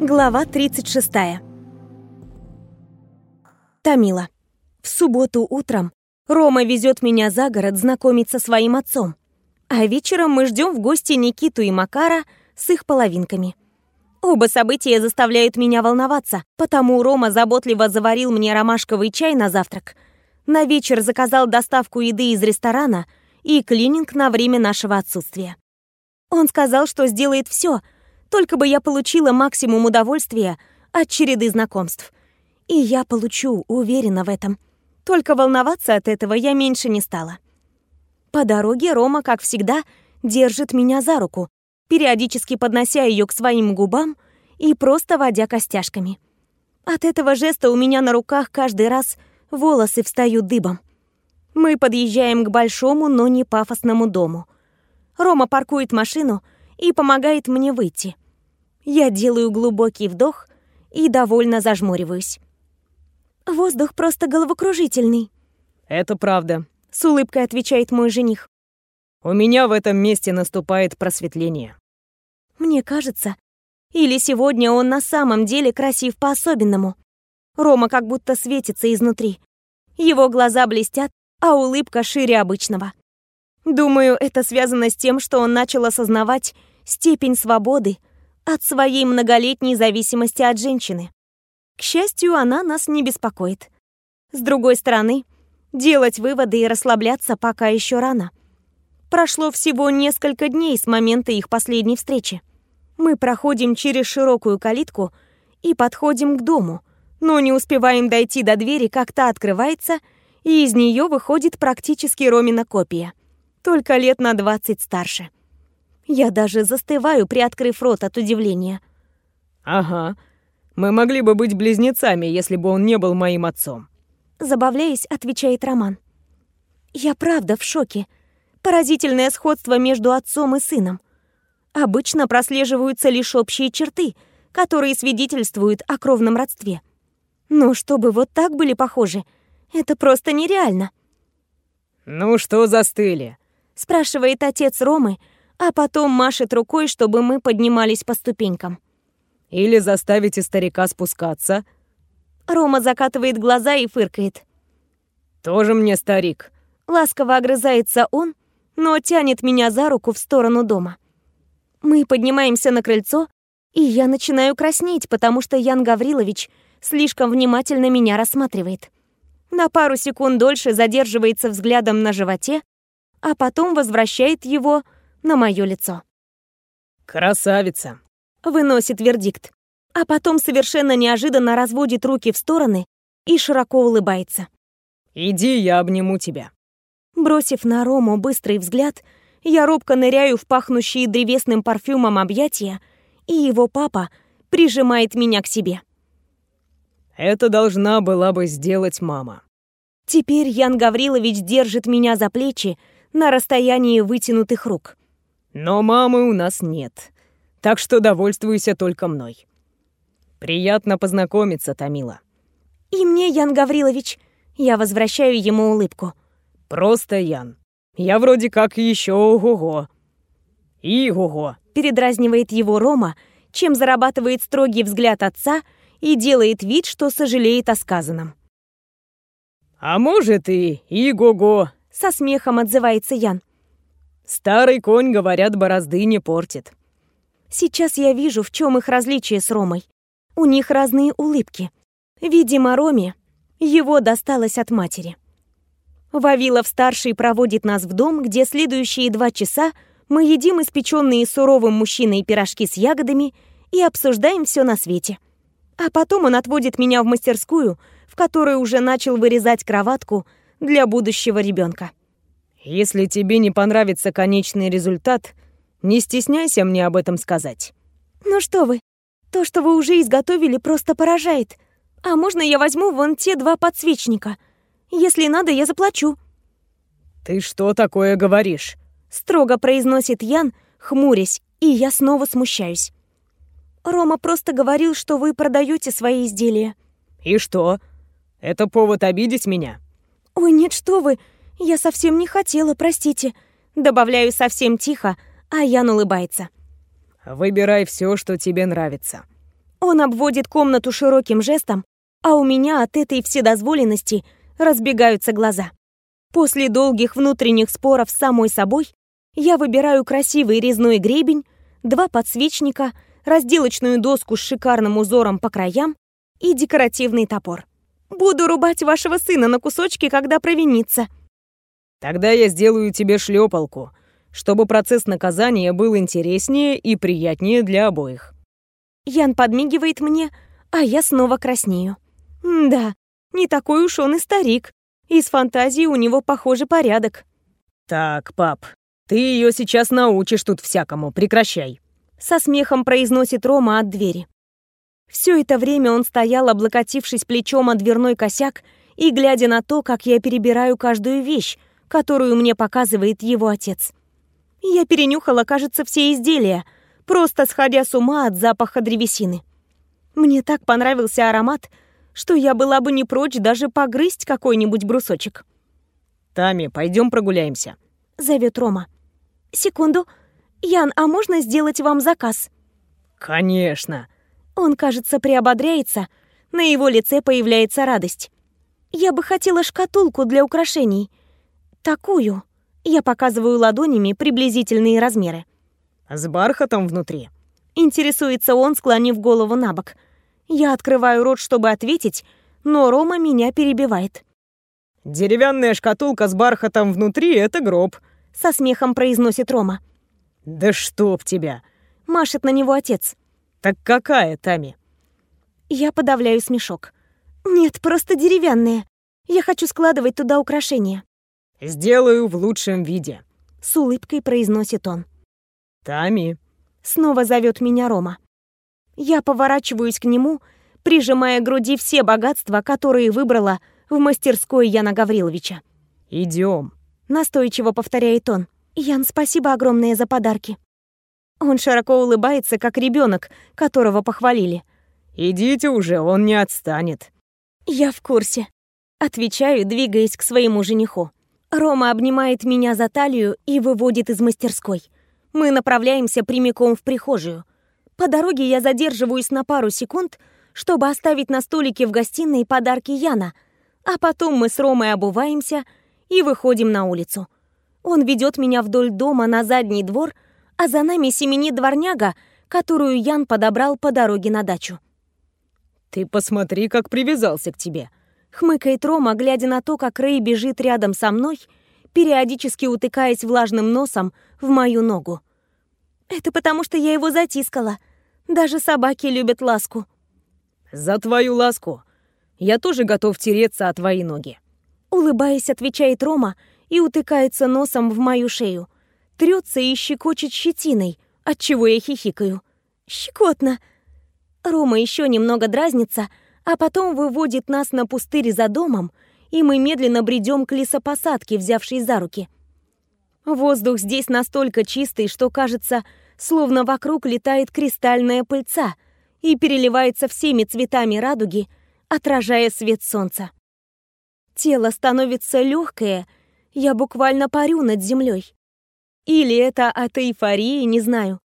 Глава 36. Тамила. В субботу утром Рома везет меня за город знакомиться со своим отцом. А вечером мы ждем в гости Никиту и Макара с их половинками. Оба события заставляют меня волноваться, потому Рома заботливо заварил мне ромашковый чай на завтрак. На вечер заказал доставку еды из ресторана и клининг на время нашего отсутствия. Он сказал, что сделает все — только бы я получила максимум удовольствия от череды знакомств. И я получу, уверена в этом. Только волноваться от этого я меньше не стала. По дороге Рома, как всегда, держит меня за руку, периодически поднося ее к своим губам и просто водя костяшками. От этого жеста у меня на руках каждый раз волосы встают дыбом. Мы подъезжаем к большому, но не пафосному дому. Рома паркует машину и помогает мне выйти. Я делаю глубокий вдох и довольно зажмуриваюсь. Воздух просто головокружительный. Это правда, с улыбкой отвечает мой жених. У меня в этом месте наступает просветление. Мне кажется, или сегодня он на самом деле красив по-особенному. Рома как будто светится изнутри. Его глаза блестят, а улыбка шире обычного. Думаю, это связано с тем, что он начал осознавать степень свободы, от своей многолетней зависимости от женщины. К счастью, она нас не беспокоит. С другой стороны, делать выводы и расслабляться пока еще рано. Прошло всего несколько дней с момента их последней встречи. Мы проходим через широкую калитку и подходим к дому, но не успеваем дойти до двери, как та открывается, и из нее выходит практически Ромина копия, только лет на 20 старше. Я даже застываю, приоткрыв рот от удивления. «Ага. Мы могли бы быть близнецами, если бы он не был моим отцом». Забавляясь, отвечает Роман. «Я правда в шоке. Поразительное сходство между отцом и сыном. Обычно прослеживаются лишь общие черты, которые свидетельствуют о кровном родстве. Но чтобы вот так были похожи, это просто нереально». «Ну что застыли?» спрашивает отец Ромы, а потом машет рукой, чтобы мы поднимались по ступенькам. «Или заставите старика спускаться». Рома закатывает глаза и фыркает. «Тоже мне старик». Ласково огрызается он, но тянет меня за руку в сторону дома. Мы поднимаемся на крыльцо, и я начинаю краснеть, потому что Ян Гаврилович слишком внимательно меня рассматривает. На пару секунд дольше задерживается взглядом на животе, а потом возвращает его на мое лицо. «Красавица!» — выносит вердикт, а потом совершенно неожиданно разводит руки в стороны и широко улыбается. «Иди, я обниму тебя». Бросив на Рому быстрый взгляд, я робко ныряю в пахнущие древесным парфюмом объятия, и его папа прижимает меня к себе. Это должна была бы сделать мама. Теперь Ян Гаврилович держит меня за плечи на расстоянии вытянутых рук. Но мамы у нас нет, так что довольствуйся только мной. Приятно познакомиться, Тамила. И мне, Ян Гаврилович. Я возвращаю ему улыбку. Просто Ян. Я вроде как еще ого-го. И ого. Передразнивает его Рома, чем зарабатывает строгий взгляд отца и делает вид, что сожалеет о сказанном. «А может и и-го-го», — со смехом отзывается Ян. Старый конь, говорят, борозды не портит. Сейчас я вижу, в чем их различие с Ромой. У них разные улыбки. Видимо, Роме его досталось от матери. Вавилов-старший проводит нас в дом, где следующие два часа мы едим испеченные суровым мужчиной пирожки с ягодами и обсуждаем все на свете. А потом он отводит меня в мастерскую, в которой уже начал вырезать кроватку для будущего ребенка. Если тебе не понравится конечный результат, не стесняйся мне об этом сказать. Ну что вы, то, что вы уже изготовили, просто поражает. А можно я возьму вон те два подсвечника? Если надо, я заплачу. Ты что такое говоришь? Строго произносит Ян, хмурясь, и я снова смущаюсь. Рома просто говорил, что вы продаете свои изделия. И что? Это повод обидеть меня? Ой, нет, что вы, «Я совсем не хотела, простите». Добавляю совсем тихо, а Ян улыбается. «Выбирай все, что тебе нравится». Он обводит комнату широким жестом, а у меня от этой вседозволенности разбегаются глаза. После долгих внутренних споров с самой собой я выбираю красивый резной гребень, два подсвечника, разделочную доску с шикарным узором по краям и декоративный топор. Буду рубать вашего сына на кусочки, когда провинится. Тогда я сделаю тебе шлепалку, чтобы процесс наказания был интереснее и приятнее для обоих. Ян подмигивает мне, а я снова краснею. да, не такой уж он и старик. Из фантазии у него, похоже, порядок. Так, пап, ты ее сейчас научишь тут всякому, прекращай. Со смехом произносит Рома от двери. Все это время он стоял, облокотившись плечом о дверной косяк и глядя на то, как я перебираю каждую вещь, которую мне показывает его отец. Я перенюхала, кажется, все изделия, просто сходя с ума от запаха древесины. Мне так понравился аромат, что я была бы не прочь даже погрызть какой-нибудь брусочек. «Тами, пойдем прогуляемся», — зовет Рома. «Секунду. Ян, а можно сделать вам заказ?» «Конечно». Он, кажется, приободряется. На его лице появляется радость. «Я бы хотела шкатулку для украшений. Такую». Я показываю ладонями приблизительные размеры. «С бархатом внутри?» Интересуется он, склонив голову на бок. Я открываю рот, чтобы ответить, но Рома меня перебивает. «Деревянная шкатулка с бархатом внутри — это гроб», — со смехом произносит Рома. «Да чтоб тебя!» — машет на него отец. «Так какая, Тами?» Я подавляю смешок. «Нет, просто деревянная. Я хочу складывать туда украшения». «Сделаю в лучшем виде», — с улыбкой произносит он. «Тами», — снова зовет меня Рома. Я поворачиваюсь к нему, прижимая к груди все богатства, которые выбрала в мастерской Яна Гавриловича. «Идем», — настойчиво повторяет он. «Ян, спасибо огромное за подарки». Он широко улыбается, как ребенок, которого похвалили. «Идите уже, он не отстанет». «Я в курсе», — отвечаю, двигаясь к своему жениху. Рома обнимает меня за талию и выводит из мастерской. Мы направляемся прямиком в прихожую. По дороге я задерживаюсь на пару секунд, чтобы оставить на столике в гостиной подарки Яна, а потом мы с Ромой обуваемся и выходим на улицу. Он ведет меня вдоль дома на задний двор, а за нами семенит дворняга, которую Ян подобрал по дороге на дачу. «Ты посмотри, как привязался к тебе», Хмыкает Рома, глядя на то, как Рэй бежит рядом со мной, периодически утыкаясь влажным носом в мою ногу. Это потому, что я его затискала. Даже собаки любят ласку. За твою ласку. Я тоже готов тереться о твои ноги. Улыбаясь, отвечает Рома и утыкается носом в мою шею. Трется и щекочет щетиной, от чего я хихикаю. Щекотно. Рома еще немного дразнится, а потом выводит нас на пустырь за домом, и мы медленно бредем к лесопосадке, взявшей за руки. Воздух здесь настолько чистый, что кажется, словно вокруг летает кристальная пыльца и переливается всеми цветами радуги, отражая свет солнца. Тело становится легкое, я буквально парю над землей. Или это от эйфории, не знаю.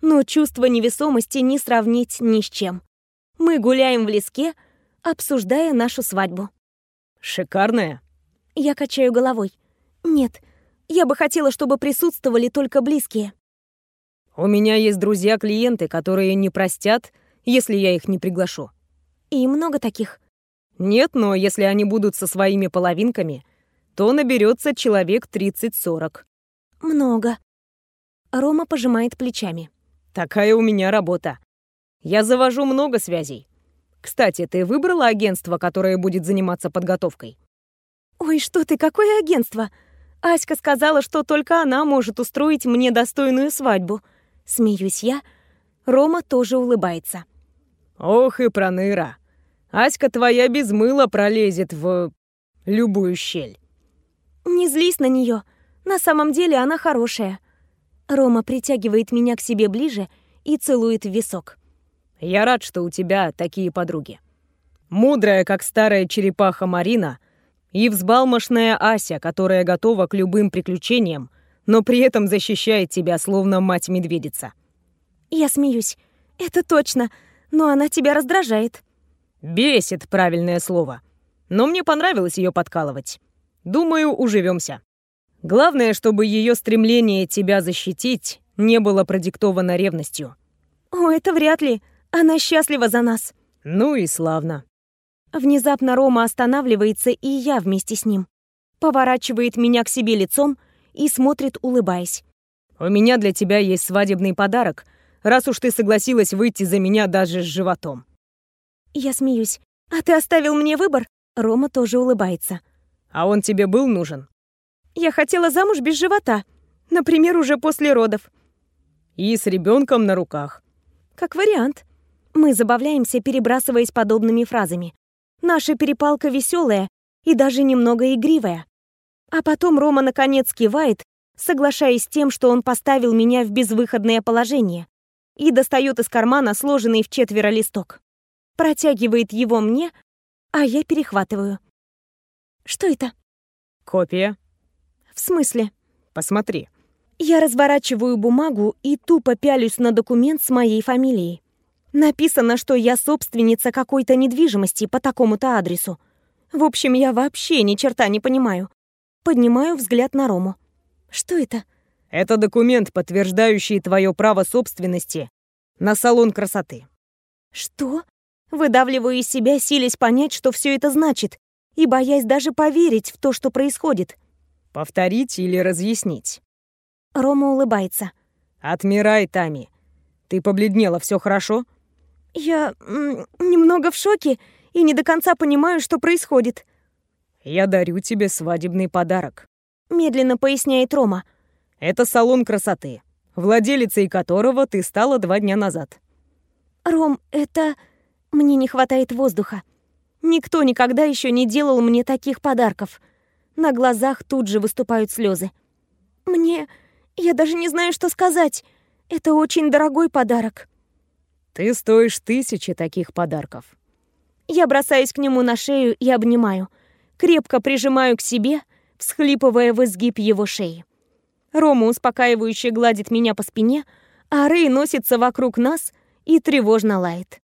Но чувство невесомости не сравнить ни с чем. Мы гуляем в леске, обсуждая нашу свадьбу. Шикарная? Я качаю головой. Нет, я бы хотела, чтобы присутствовали только близкие. У меня есть друзья-клиенты, которые не простят, если я их не приглашу. И много таких? Нет, но если они будут со своими половинками, то наберется человек 30-40. Много. Рома пожимает плечами. Такая у меня работа. Я завожу много связей. Кстати, ты выбрала агентство, которое будет заниматься подготовкой? Ой, что ты, какое агентство? Аська сказала, что только она может устроить мне достойную свадьбу. Смеюсь я. Рома тоже улыбается. Ох и проныра. Аська твоя без мыла пролезет в любую щель. Не злись на нее. На самом деле она хорошая. Рома притягивает меня к себе ближе и целует в висок. Я рад, что у тебя такие подруги. Мудрая, как старая черепаха Марина, и взбалмошная Ася, которая готова к любым приключениям, но при этом защищает тебя, словно мать-медведица. Я смеюсь. Это точно. но она тебя раздражает. Бесит правильное слово. Но мне понравилось ее подкалывать. Думаю, уживемся. Главное, чтобы ее стремление тебя защитить не было продиктовано ревностью. О, это вряд ли. Она счастлива за нас. Ну и славно. Внезапно Рома останавливается, и я вместе с ним. Поворачивает меня к себе лицом и смотрит, улыбаясь. «У меня для тебя есть свадебный подарок, раз уж ты согласилась выйти за меня даже с животом». Я смеюсь. «А ты оставил мне выбор?» Рома тоже улыбается. «А он тебе был нужен?» «Я хотела замуж без живота. Например, уже после родов». «И с ребенком на руках». «Как вариант». Мы забавляемся, перебрасываясь подобными фразами. Наша перепалка веселая и даже немного игривая. А потом Рома наконец кивает, соглашаясь с тем, что он поставил меня в безвыходное положение, и достает из кармана сложенный в четверо листок. Протягивает его мне, а я перехватываю. Что это? Копия. В смысле? Посмотри. Я разворачиваю бумагу и тупо пялюсь на документ с моей фамилией. Написано, что я собственница какой-то недвижимости по такому-то адресу. В общем, я вообще ни черта не понимаю. Поднимаю взгляд на Рому. Что это? Это документ, подтверждающий твое право собственности на салон красоты. Что? Выдавливаю из себя, силясь понять, что все это значит, и боясь даже поверить в то, что происходит. Повторить или разъяснить? Рома улыбается. Отмирай, Тами. Ты побледнела, все хорошо? Я немного в шоке и не до конца понимаю, что происходит. Я дарю тебе свадебный подарок. Медленно поясняет Рома. Это салон красоты, владелицей которого ты стала два дня назад. Ром, это... Мне не хватает воздуха. Никто никогда еще не делал мне таких подарков. На глазах тут же выступают слезы. Мне... Я даже не знаю, что сказать. Это очень дорогой подарок. Ты стоишь тысячи таких подарков. Я бросаюсь к нему на шею и обнимаю. Крепко прижимаю к себе, всхлипывая в изгиб его шеи. Рома успокаивающе гладит меня по спине, а Рэй носится вокруг нас и тревожно лает.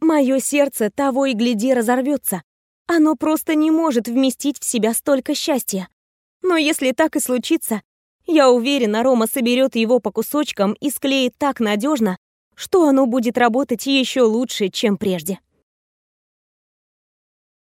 Мое сердце того и гляди разорвется. Оно просто не может вместить в себя столько счастья. Но если так и случится, я уверена, Рома соберет его по кусочкам и склеит так надежно, что оно будет работать еще лучше, чем прежде.